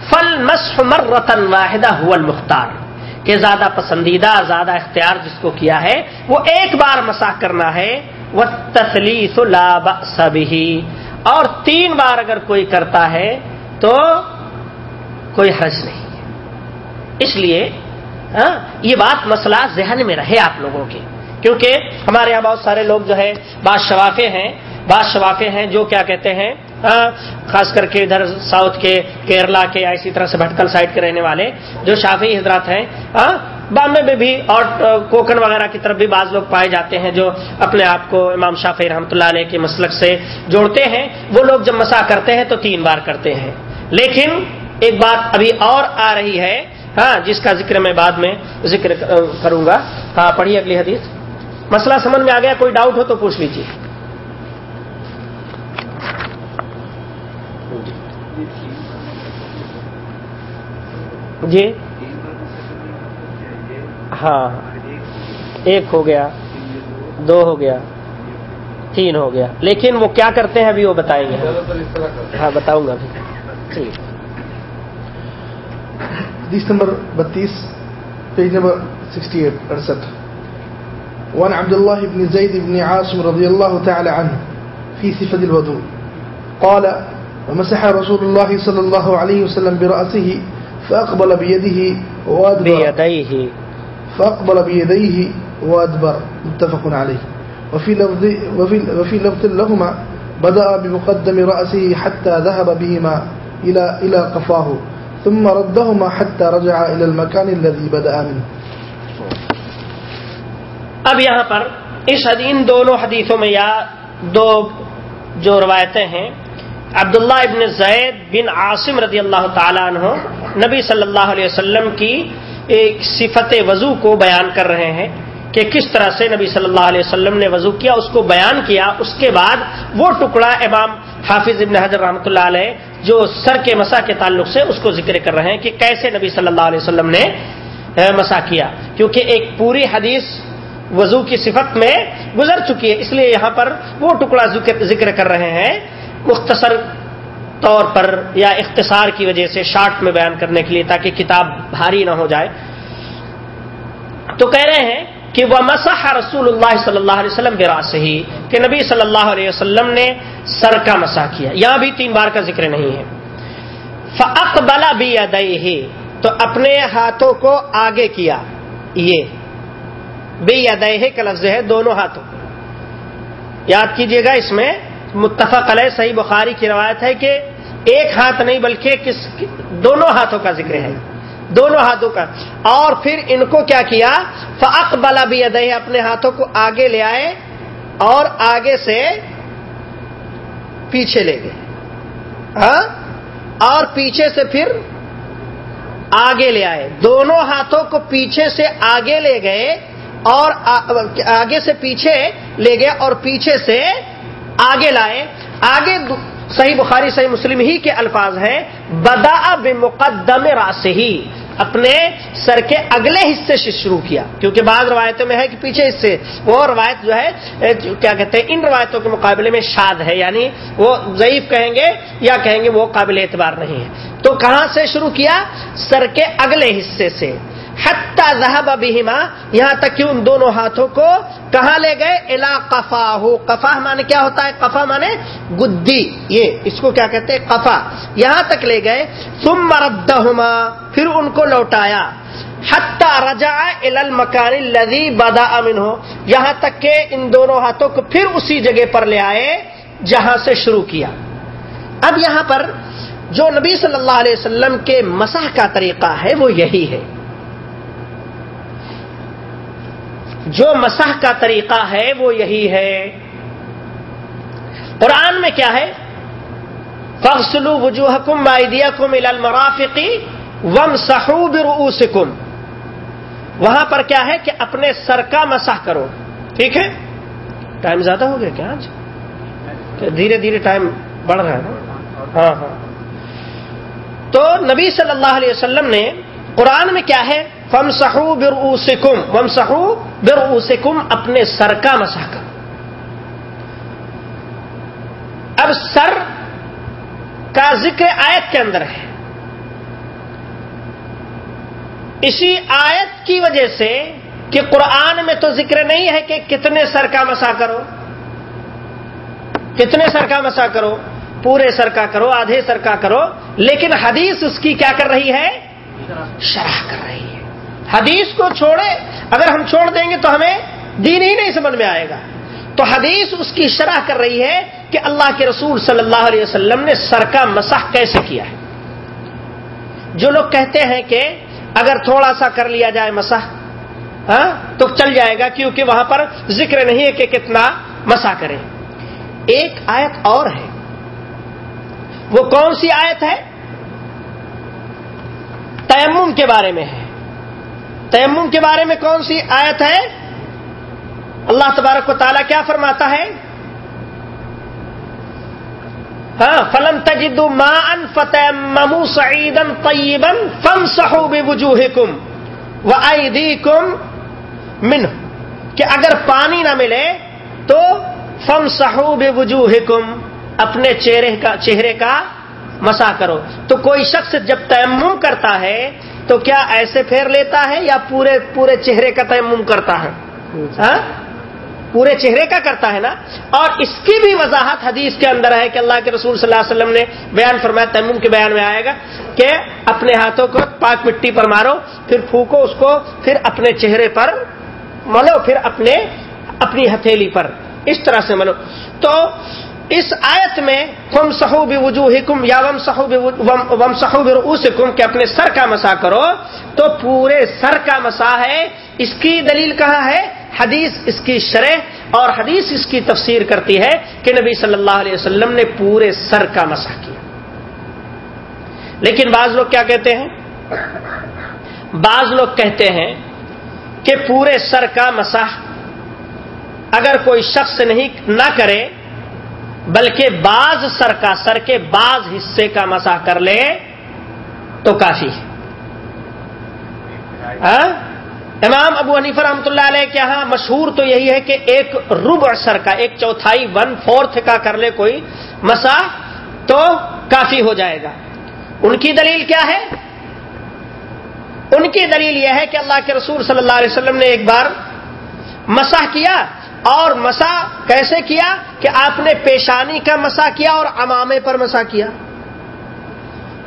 فل مسح مرتن واحدہ المختار۔ کہ زیادہ پسندیدہ زیادہ اختیار جس کو کیا ہے وہ ایک بار مساح کرنا ہے۔ وہ تسلیس لاب سبھی اور تین بار اگر کوئی کرتا ہے تو کوئی حرج نہیں۔ ہے اس لیے ہاں، یہ بات مسئلہ ذہن میں رہے آپ لوگوں کے۔ کیونکہ ہمارے یہاں بہت سارے لوگ جو ہے بعض شوافے ہیں بعض شوافے ہیں جو کیا کہتے ہیں ہاں، خاص کر کے ادھر ساؤتھ کے، کیرلا کے، یا اسی طرح سے بھٹکل سائڈ کے رہنے والے جو شافی حضرات ہیں ہاں، بامبے میں بھی اور کوکن وغیرہ کی طرف بھی بعض لوگ پائے جاتے ہیں جو اپنے آپ کو امام شافی رحمۃ اللہ علیہ کے مسلک سے جوڑتے ہیں۔ وہ لوگ جب مسا کرتے ہیں تو تین بار کرتے ہیں۔ لیکن ایک بات ابھی اور آ رہی ہے ہاں جس کا ذکر میں بعد میں ذکر کروں گا۔ ہاں پڑھیے اگلی حدیث۔ مسئلہ سمجھ میں آ گیا، کوئی ڈاؤٹ ہو تو پوچھ لیجیے جی؟ ہاں۔ ایک ہو گیا دو ہو گیا تین ہو گیا۔ لیکن وہ کیا کرتے ہیں ابھی وہ بتائیں گے۔ ہاں بتاؤں گا۔ ٹھیک۔ حديث نمبر 32 page number 68 أرسل وعن عبد الله بن زيد بن عاصم رضي الله تعالى عنه في صفة الوضوء۔ قال ومسح رسول الله صلى الله عليه وسلم برأسه فأقبل بيده وأدبر. بيديه. فأقبل بيديه وأدبر. متفق عليه. وفي لفظ, وفي, وفي لفظ لهما بدأ بمقدم رأسه حتى ذهب بهما إلى, إلى قفاه. ثم ردهما حتى رجع الى المكان الذي بدا منه. اب یہاں پر اس ان دونوں حدیثوں میں یا دو جو روایتیں ہیں عبداللہ ابن زید بن عاصم رضی اللہ تعالیٰ عنہ نبی صلی اللہ علیہ وسلم کی ایک صفت وضو کو بیان کر رہے ہیں کہ کس طرح سے نبی صلی اللہ علیہ وسلم نے وضو کیا، اس کو بیان کیا، اس کے بعد وہ ٹکڑا امام حافظ ابن حضر رحمۃ اللہ علیہ جو سر کے مسا کے تعلق سے اس کو ذکر کر رہے ہیں کہ کیسے نبی صلی اللہ علیہ وسلم نے مسا کیا۔ کیونکہ ایک پوری حدیث وضو کی صفت میں گزر چکی ہے، اس لیے یہاں پر وہ ٹکڑا ذکر کر رہے ہیں۔ مختصر طور پر یا اختصار کی وجہ سے شارٹ میں بیان کرنے کے لیے تاکہ کتاب بھاری نہ ہو جائے۔ تو کہہ رہے ہیں کہ وہ مسح رسول اللہ صلی اللہ علیہ وسلم براس ہی کہ نبی صلی اللہ علیہ وسلم نے سر کا مسا کیا۔ یہاں بھی تین بار کا ذکر نہیں ہے۔ فق بلا بھی ادئی تو اپنے ہاتھوں کو آگے کیا۔ یہ بے ادئے کا لفظ ہے، دونوں ہاتھوں یاد کیجیے گا اس میں متفق علیہ صحیح بخاری کی روایت ہے کہ ایک ہاتھ نہیں بلکہ کس دونوں ہاتھوں کا ذکر ہے، دونوں ہاتھوں کا۔ اور پھر ان کو کیا کیا؟ فق بلا بھی اپنے ہاتھوں کو آگے لے آئے اور آگے سے پیچھے لے گئے۔ ہاں؟ اور پیچھے سے پھر آگے لے آئے۔ دونوں ہاتھوں کو پیچھے سے آگے لے گئے اور آگے سے پیچھے لے گئے اور پیچھے سے آگے لائے آگے صحیح بخاری، صحیح مسلم ہی کے الفاظ ہیں۔ بدا بمقدم راس ہی اپنے سر کے اگلے حصے سے شروع کیا۔ کیونکہ بعض روایتوں میں ہے کہ پیچھے حصے۔ وہ روایت جو ہے کیا کہتے ہیں، ان روایتوں کے مقابلے میں شاد ہے۔ یعنی وہ ضعیف کہیں گے یا کہیں گے وہ قابل اعتبار نہیں ہے۔ تو کہاں سے شروع کیا؟ سر کے اگلے حصے سے۔ حتہ ذہب بہما یہاں تک کہ ان دونوں ہاتھوں کو کہاں لے گئے؟ الا قفا ہو کفا مانے کیا ہوتا ہے؟ کفا مانے گدی. یہ اس کو کیا کہتے ہیں؟ کفا یہاں تک لے گئے، ثم مردہما پھر ان کو لوٹایا. حتہ رجا المکان الذي بدا امن ہو یہاں تک کہ ان دونوں ہاتھوں کو پھر اسی جگہ پر لے آئے، جہاں سے شروع کیا. اب یہاں پر جو نبی صلی اللہ علیہ وسلم کے مسح کا طریقہ ہے، وہ یہی ہے. جو مسح کا طریقہ ہے وہ یہی ہے۔ قرآن میں کیا ہے؟ فخصلو وجوہ کم مائدیا کم المرافقی وم سہوب وہاں پر کیا ہے کہ اپنے سر کا مسح کرو۔ ٹھیک ہے؟ ٹائم زیادہ ہو گیا کیا آج؟ دھیرے دھیرے ٹائم بڑھ رہا ہے ہاں ہاں۔ تو نبی صلی اللہ علیہ وسلم نے قرآن میں کیا ہے؟ فم سہو برسکم وم سہو برسکم اپنے سر کا مسا کر اب سر کا ذکر آیت کے اندر ہے۔ اسی آیت کی وجہ سے کہ قرآن میں تو ذکر نہیں ہے کہ کتنے سر کا مسا کرو۔ کتنے سر کا مسا کرو، پورے سر کا کرو، آدھے سر کا کرو، لیکن حدیث اس کی کیا کر رہی ہے؟ شرح کر رہی ہے۔ حدیث کو چھوڑے، اگر ہم چھوڑ دیں گے تو ہمیں دین ہی نہیں سمجھ میں آئے گا۔ تو حدیث اس کی شرح کر رہی ہے کہ اللہ کے رسول صلی اللہ علیہ وسلم نے سر کا مسح کیسے کیا ہے۔ جو لوگ کہتے ہیں کہ اگر تھوڑا سا کر لیا جائے مسح ہاں تو چل جائے گا کیونکہ وہاں پر ذکر نہیں ہے کہ کتنا مسا کریں ایک آیت اور ہے۔ وہ کون سی آیت ہے؟ تیمم کے بارے میں ہے۔ تیمم کے بارے میں کون سی آیت ہے؟ اللہ تبارک و تعالیٰ کیا فرماتا ہے؟ ہاں فلم تجد ما ان فتح سعیدن طیبن فم سہو بے وجوہ کم و کم من کہ اگر پانی نہ ملے تو فم سہو بے وجوہ کم اپنے چہرے کا چہرے کا مسا کرو۔ تو کوئی شخص جب تیمم کرتا ہے تو کیا ایسے پھیر لیتا ہے یا پورے پورے چہرے کا تیمم کرتا ہے؟ ہاں؟ پورے چہرے کا کرتا ہے نا؟ اور اس کی بھی وضاحت حدیث کے اندر ہے کہ اللہ کے رسول صلی اللہ علیہ وسلم نے بیان فرمایا تیمم کے بیان میں آئے گا کہ اپنے ہاتھوں کو پاک مٹی پر مارو پھر پھونکو اس کو پھر اپنے چہرے پر ملو پھر اپنے اپنی ہتھیلی پر اس طرح سے ملو۔ تو اس آیت میں فم سہو بھی وجوہ یا وم سہو وم سہو بھی کہ اپنے سر کا مسا کرو، تو پورے سر کا مسا ہے۔ اس کی دلیل کہاں ہے؟ حدیث اس کی شرح اور حدیث اس کی تفسیر کرتی ہے کہ نبی صلی اللہ علیہ وسلم نے پورے سر کا مسا کیا۔ لیکن بعض لوگ کیا کہتے ہیں؟ بعض لوگ کہتے ہیں کہ پورے سر کا مسح اگر کوئی شخص نہیں نہ کرے بلکہ بعض سر کا سر کے بعض حصے کا مسا کر لے تو کافی ہے۔ ہاں؟ امام ابو حنیفہ رحمۃ اللہ علیہ کے یہاں مشہور تو یہی ہے کہ ایک ربع سر کا، ایک چوتھائی، ون فورتھ کا کر لے کوئی مسا تو کافی ہو جائے گا۔ ان کی دلیل کیا ہے؟ ان کی دلیل یہ ہے کہ اللہ کے رسول صلی اللہ علیہ وسلم نے ایک بار مسا کیا۔ اور مسا کیسے کیا کہ آپ نے پیشانی کا مسا کیا اور امامے پر مسا کیا؟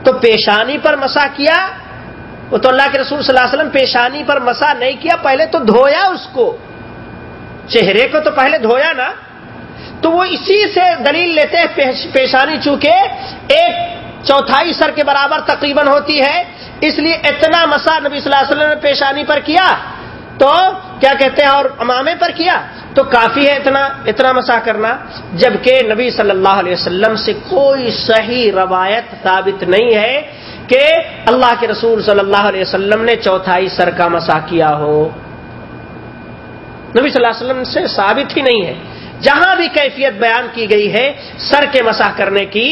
تو پیشانی پر مسا کیا، وہ تو اللہ کے رسول صلی اللہ علیہ وسلم پیشانی پر مسا نہیں کیا، پہلے تو دھویا اس کو۔ چہرے کو تو پہلے دھویا نا۔ تو وہ اسی سے دلیل لیتے ہیں پیشانی چونکہ ایک چوتھائی سر کے برابر تقریباً ہوتی ہے۔ اس لیے اتنا مسا نبی صلی اللہ علیہ وسلم نے پیشانی پر کیا۔ تو کیا کہتے ہیں اور امامے پر کیا؟ تو کافی ہے اتنا اتنا مسا کرنا، جبکہ نبی صلی اللہ علیہ وسلم سے کوئی صحیح روایت ثابت نہیں ہے کہ اللہ کے رسول صلی اللہ علیہ وسلم نے چوتھائی سر کا مسا کیا ہو۔ نبی صلی اللہ علیہ وسلم سے ثابت ہی نہیں ہے۔ جہاں بھی کیفیت بیان کی گئی ہے، سر کے مسا کرنے کی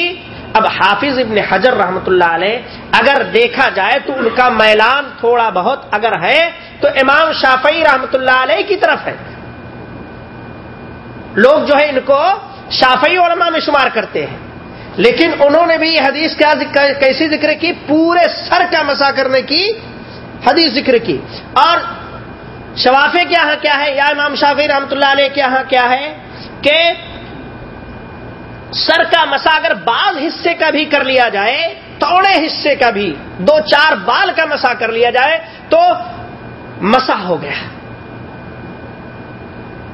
اب حافظ ابن حجر رحمت اللہ علیہ اگر دیکھا جائے تو ان کا میلان تھوڑا بہت اگر ہے تو امام شافعی رحمت اللہ علیہ کی طرف ہے۔ لوگ جو ہے ان کو شافعی علماء میں شمار کرتے ہیں۔ لیکن انہوں نے بھی حدیث کا کیسی ذکر کی؟ پورے سر کا مسا کرنے کی حدیث ذکر کی۔ اور شفافے کے یہاں کیا ہے؟ یا امام شافی رحمۃ اللہ علیہ کے یہاں کیا ہے کہ سر کا مسا اگر بعض حصے کا بھی کر لیا جائے، توڑے حصے کا بھی، دو چار بال کا مسا کر لیا جائے، تو مسا ہو گیا۔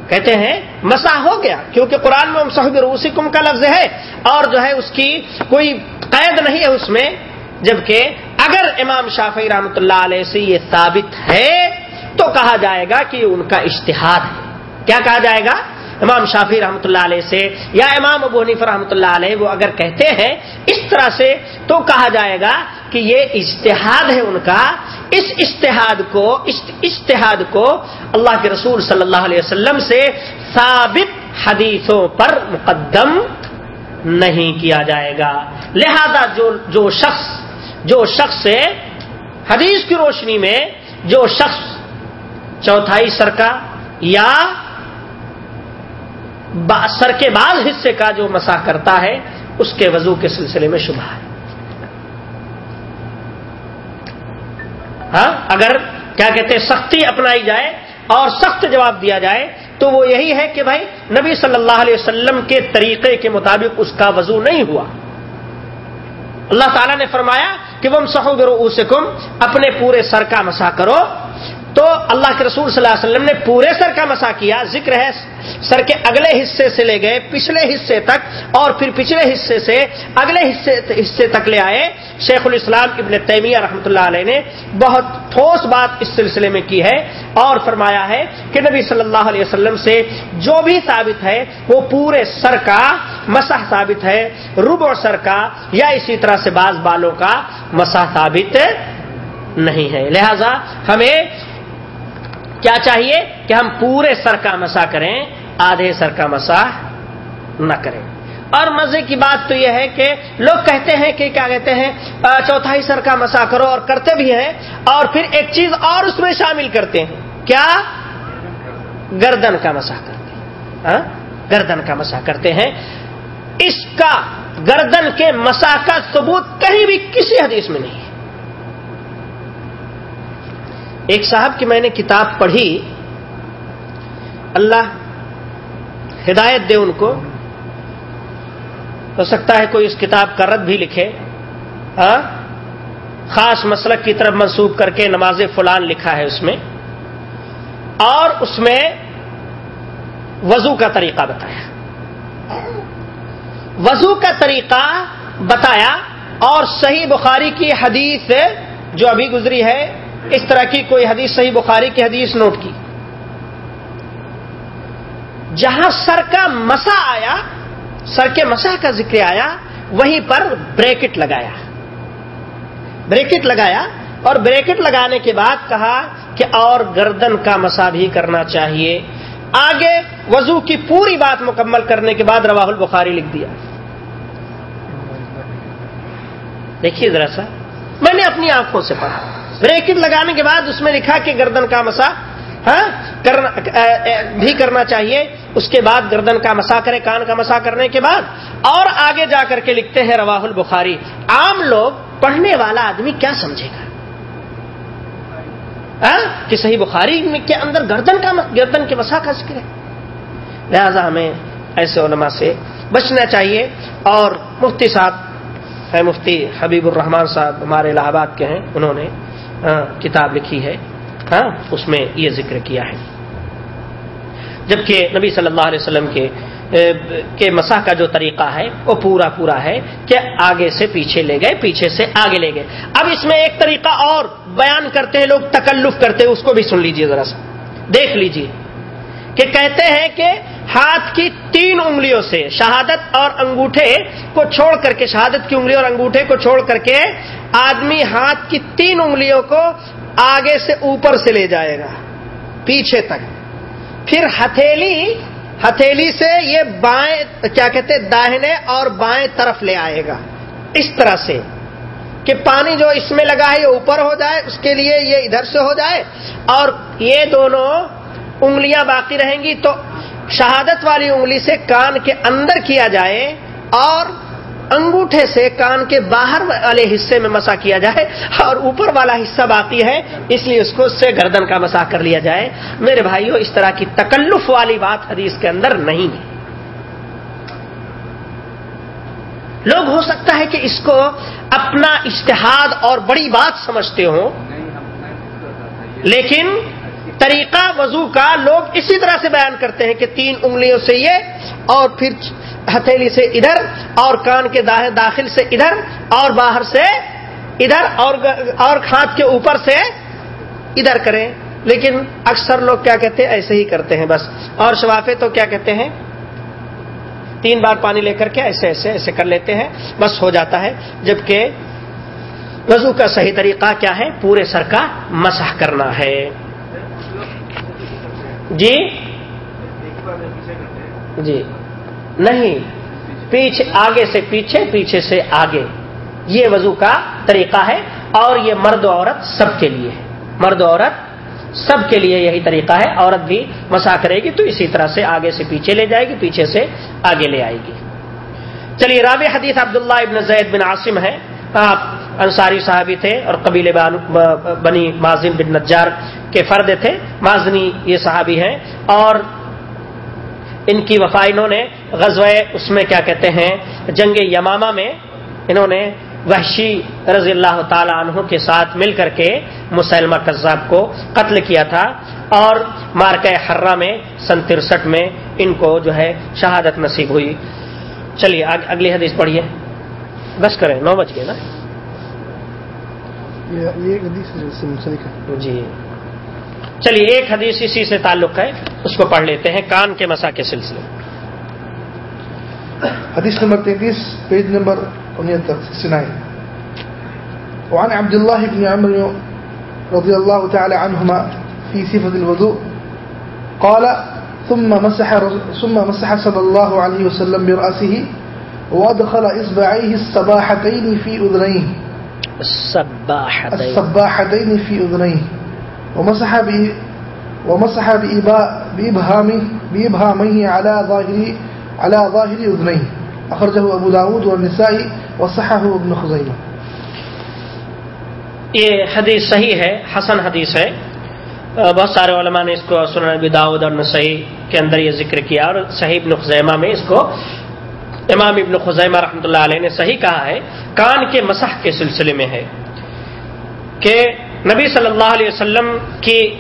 کہتے ہیں، مسا ہو گیا، کیونکہ قرآن میں صحب روسکم کا لفظ ہے، اور جو ہے اس کی کوئی قید نہیں ہے اس میں، جبکہ اگر امام شافی رحمۃ اللہ علیہ سے یہ ثابت ہے، تو کہا جائے گا کہ ان کا اشتہاد ہے۔ کیا کہا جائے گا؟ امام شافی رحمۃ اللہ علیہ سے یا امام ابو حنیف رحمۃ اللہ علیہ وہ اگر کہتے ہیں اس طرح سے تو کہا جائے گا کہ یہ اشتہاد ہے ان کا۔ اس اشتہاد کو اشتہاد کو اللہ کے رسول صلی اللہ علیہ وسلم سے ثابت حدیثوں پر مقدم نہیں کیا جائے گا۔ لہذا جو جو شخص جو شخص حدیث کی روشنی میں جو شخص چوتھائی سر کا یا سر کے بعض حصے کا جو مسا کرتا ہے، اس کے وضو کے سلسلے میں شبہ ہے۔ ہاں اگر کیا کہتے ہیں، سختی اپنائی جائے اور سخت جواب دیا جائے، تو وہ یہی ہے کہ بھائی، نبی صلی اللہ علیہ وسلم کے طریقے کے مطابق اس کا وضو نہیں ہوا۔ اللہ تعالیٰ نے فرمایا کہ وہ سہو اسکم اپنے پورے سر کا مسا کرو۔ تو اللہ کے رسول صلی اللہ علیہ وسلم نے پورے سر کا مسا کیا، ذکر ہے سر کے اگلے حصے سے لے گئے، پچھلے حصے تک، اور پھر پچھلے حصے سے اگلے حصے حصے تک لے آئے۔ شیخ الاسلام ابن تیمیہ رحمۃ اللہ علیہ نے بہت ٹھوس بات اس سلسلے میں کی ہے اور فرمایا ہے کہ نبی صلی اللہ علیہ وسلم سے جو بھی ثابت ہے، وہ پورے سر کا مسح ثابت ہے، ربع سر کا یا اسی طرح سے بعض بالوں کا مسح ثابت نہیں ہے۔ لہذا ہمیں کیا چاہیے کہ ہم پورے سر کا مسا کریں، آدھے سر کا مسا نہ کریں۔ اور مزے کی بات تو یہ ہے کہ لوگ کہتے ہیں کہ کیا کہتے ہیں چوتھائی سر کا مسا کرو اور کرتے بھی ہیں اور پھر ایک چیز اور اس میں شامل کرتے ہیں۔ کیا؟ گردن کا مسا کرتے ہیں۔ ہاں؟ گردن کا مسا کرتے ہیں۔ اس کا گردن کے مسا کا ثبوت کہیں بھی کسی حدیث میں نہیں ہے۔ ایک صاحب کی میں نے کتاب پڑھی، اللہ ہدایت دے ان کو، ہو سکتا ہے کوئی اس کتاب کا رد بھی لکھے ہاں؟ خاص مسلک کی طرف منسوب کر کے نماز فلان لکھا ہے اس میں، اور اس میں وضو کا طریقہ بتایا۔ وضو کا طریقہ بتایا اور صحیح بخاری کی حدیث جو ابھی گزری ہے اس طرح کی کوئی حدیث صحیح بخاری کی حدیث نوٹ کی۔ جہاں سر کا مسا آیا، سر کے مسا کا ذکر آیا، وہیں پر بریکٹ لگایا۔ بریکٹ لگایا اور بریکٹ لگانے کے بعد کہا کہ اور گردن کا مسا بھی کرنا چاہیے۔ آگے وضو کی پوری بات مکمل کرنے کے بعد رواہ البخاری لکھ دیا۔ دیکھیے ذرا سا، میں نے اپنی آنکھوں سے پڑھا۔ بریکٹ لگانے کے بعد اس میں لکھا کہ گردن کا مسا ہاں، بھی کرنا چاہیے، اس کے بعد گردن کا مسا کرے، کان کا مسا کرنے کے بعد، اور آگے جا کر کے لکھتے ہیں رواہ البخاری، عام لوگ پڑھنے والا آدمی کیا سمجھے گا؟ ہاں، کہ صحیح بخاری کے اندر گردن کا گردن کے مسا کا ذکر ہے؟ لہذا ہمیں ایسے علماء سے بچنا چاہیے، اور مفتی صاحب ہے مفتی حبیب الرحمان صاحب ہمارے الہ آباد کے ہیں، انہوں نے کتاب لکھی ہے۔ ہاں اس میں یہ ذکر کیا ہے۔ جبکہ نبی صلی اللہ علیہ وسلم کے کے مساح کا جو طریقہ ہے، وہ پورا پورا ہے کہ آگے سے پیچھے لے گئے، پیچھے سے آگے لے گئے۔ اب اس میں ایک طریقہ اور بیان کرتے ہیں، لوگ تکلف کرتے ہیں، اس کو بھی سن لیجیے ذرا سا۔ دیکھ لیجیے کہ کہتے ہیں کہ ہاتھ کی تین انگلیوں سے شہادت اور انگوٹھے کو چھوڑ کر کے، شہادت کی انگلی اور انگوٹھے کو چھوڑ کر کے آدمی ہاتھ کی تین انگلیوں کو آگے سے اوپر سے لے جائے گا، پیچھے تک۔ پھر ہتھیلی ہتھیلی سے یہ بائیں، کیا کہتے داہنے اور بائیں طرف لے آئے گا۔ اس طرح سے کہ پانی جو اس میں لگا ہے، یہ اوپر ہو جائے، اس کے لیے یہ ادھر سے ہو جائے۔ اور یہ دونوں انگلیاں باقی رہیں گی تو شہادت والی انگلی سے کان کے اندر کیا جائے اور انگوٹھے سے کان کے باہر والے حصے میں مسا کیا جائے اور اوپر والا حصہ باقی ہے اس لیے اس کو اس سے گردن کا مسا کر لیا جائے۔ میرے بھائیوں اس طرح کی تکلف والی بات حدیث کے اندر نہیں ہے۔ لوگ ہو سکتا ہے کہ اس کو اپنا اشتہاد اور بڑی بات سمجھتے ہوں لیکن طریقہ وضو کا لوگ اسی طرح سے بیان کرتے ہیں کہ تین انگلیوں سے یہ اور پھر ہتھیلی سے ادھر اور کان کے داخل سے ادھر اور باہر سے ادھر اور اور ہاتھ کے اوپر سے ادھر کریں۔ لیکن اکثر لوگ کیا کہتے ہیں؟ ایسے ہی کرتے ہیں بس۔ اور شفافے تو کیا کہتے ہیں؟ تین بار پانی لے کر کے ایسے ایسے ایسے کر لیتے ہیں۔ بس ہو جاتا ہے۔ جبکہ وضو کا صحیح طریقہ کیا ہے؟ پورے سر کا مسح کرنا ہے۔ جی؟ جی۔ نہیں۔ پیچھے، آگے سے پیچھے پیچھے سے آگے۔ یہ وضو کا طریقہ ہے اور یہ مرد و عورت سب کے لیے ہے۔ مرد و عورت سب کے لیے یہی طریقہ ہے۔ عورت بھی مسا کرے گی تو اسی طرح سے آگے سے پیچھے لے جائے گی، پیچھے سے آگے لے آئے گی۔ چلیے رابع حدیث عبداللہ ابن زید بن عاصم ہے آپ انصاری صحابی تھے اور قبیل بنی مازم بن نجار کے فرد تھے۔ مازنی یہ صحابی ہیں۔ اور ان کی وفا انہوں نے غزوہ اس میں کیا کہتے ہیں؟ جنگ یمامہ میں انہوں نے وحشی رضی اللہ تعالی عنہ کے ساتھ مل کر کے مسلمہ کذاب کو قتل کیا تھا۔ اور مارکہ حرہ میں سن ترسٹھ میں ان کو جو ہے شہادت نصیب ہوئی۔ چلیے اگلی حدیث پڑھیے۔ بس کریں نو بج گئے نا۔ جی۔ چلیے ایک حدیث اسی سے تعلق ہے اس کو پڑھ لیتے ہیں کان کے مسا کے سلسلے۔ حدیث نمبر تینتیس پیج نمبر وعن عبد الله بن عمرو رضي الله تعالى عنهما في صفة الوضوء قال ثم مسح, ثم مسح صلى الله عليه وسلم برأسه وأدخل إصبعيه السباحتين في أذنيه السباحتين, السباحتين في أذنيه ومسح ومسح بإبهامه بإبهامه على ظاهر على ظاهر أذنيه. أخرجه أبو داود والنسائي وصححه ابن خزيمة. یہ حدیث صحیح ہے، حسن حدیث ہے۔ بہت سارے علماء نے اس کو سنن ابی داود اور نسائی کے اندر یہ ذکر کیا اور صحیح ابن خزیمہ میں اس کو امام ابن خزیمہ رحمۃ اللہ علیہ نے صحیح کہا ہے۔ کان کے مسح کے سلسلے میں ہے کہ نبی صلی اللہ علیہ وسلم کی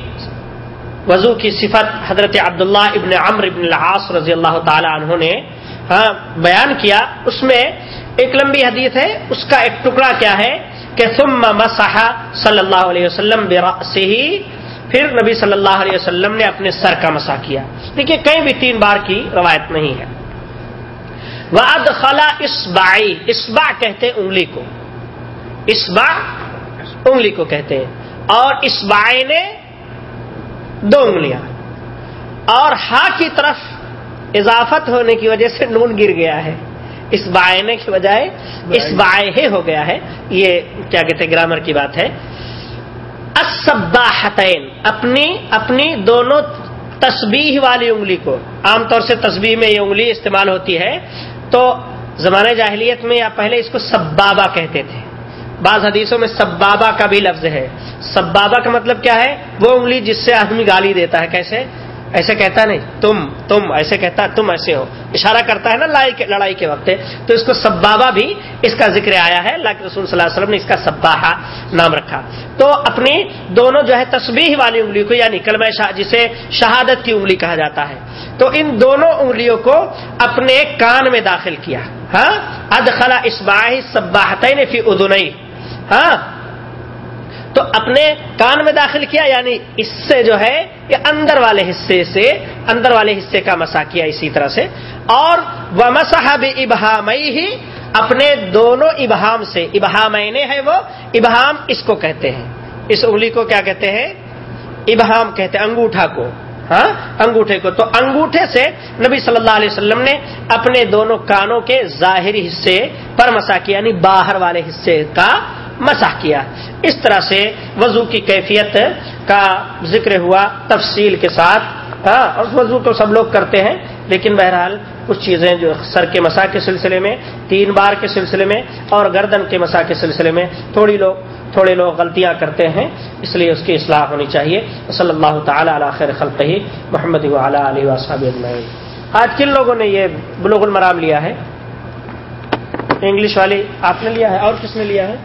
وضو کی صفت حضرت عبداللہ ابن عمر ابن العاص رضی اللہ تعالی عنہ نے ہاں، بیان کیا۔ اس میں ایک لمبی حدیث ہے، اس کا ایک ٹکڑا کیا ہے کہ، ثم مسح صلی اللہ علیہ وسلم سے ہی پھر نبی صلی اللہ علیہ وسلم نے اپنے سر کا مسا کیا۔ دیکھیے، کہیں بھی تین بار کی روایت نہیں ہے۔ واد خلا اسبائی اسبا کہتے انگلی کو۔ اسبا انگلی کو کہتے ہیں اور اسبائی نے دو انگلیاں اور ہا کی طرف اضافت ہونے کی وجہ سے نون گر گیا ہے۔ اس بائنے کی بجائے اس بائے ہو گیا ہے۔ یہ کیا کہتے ہیں؟ گرامر کی بات ہے۔ اسباحتین اپنی اپنی دونوں تسبیح والی انگلی کو۔ عام طور سے تسبیح میں یہ انگلی استعمال ہوتی ہے۔ تو زمانہ جاہلیت میں یا پہلے اس کو سبابا کہتے تھے۔ بعض حدیثوں میں سبابا کا بھی لفظ ہے۔ سبابا کا مطلب کیا ہے؟ وہ انگلی جس سے آدمی گالی دیتا ہے، کیسے؟ ایسے کہتا نہیں، تم تم، ایسے کہتا، تم ایسے ہو۔ اشارہ کرتا ہے نا لڑائی کے وقت۔ تو اس کو سبابا بھی اس کا ذکر آیا ہے۔ اللہ کے رسول صلی اللہ علیہ وسلم نے اس کا سباہا نام رکھا۔ تو اپنی دونوں جو ہے تسبیح والی انگلی کو یعنی کلمہ شاہ جسے شہادت کی انگلی کہا جاتا ہے۔ تو ان دونوں انگلیوں کو اپنے کان میں داخل کیا۔ ہاں؟ ادخلا اسباہ سباہت فی ادنئی ہاں تو اپنے کان میں داخل کیا یعنی اس سے جو ہے یہ اندر والے حصے سے، اندر والے حصے کا مسا کیا اسی طرح سے۔ اور وہ مسحب ابہام ہی اپنے دونوں ابہام سے ابہام ہے وہ، ابہام اس کو کہتے ہیں۔ اس انگلی کو کیا کہتے ہیں؟ ابہام کہتے ہیں، انگوٹھا کو۔ ہاں انگوٹھے کو۔ تو انگوٹھے سے نبی صلی اللہ علیہ وسلم نے اپنے دونوں کانوں کے ظاہری حصے پر مسا کیا یعنی باہر والے حصے کا مسح کیا۔ اس طرح سے وضو کی کیفیت کا ذکر ہوا تفصیل کے ساتھ۔ ہاں وضو کو سب لوگ کرتے ہیں، لیکن بہرحال کچھ چیزیں جو سر کے مسا کے سلسلے میں، تین بار کے سلسلے میں اور گردن کے مسا کے سلسلے میں تھوڑی لوگ، تھوڑے لوگ غلطیاں کرتے ہیں۔ اس لیے اس کی اصلاح ہونی چاہیے۔ صلی اللہ تعالیٰ علی خیر خلق ہی محمد علیہ وصحب اجمعین۔ آج کن لوگوں نے یہ بلوغ المرام لیا ہے؟ انگلش والی آپ نے لیا ہے اور کس نے لیا ہے؟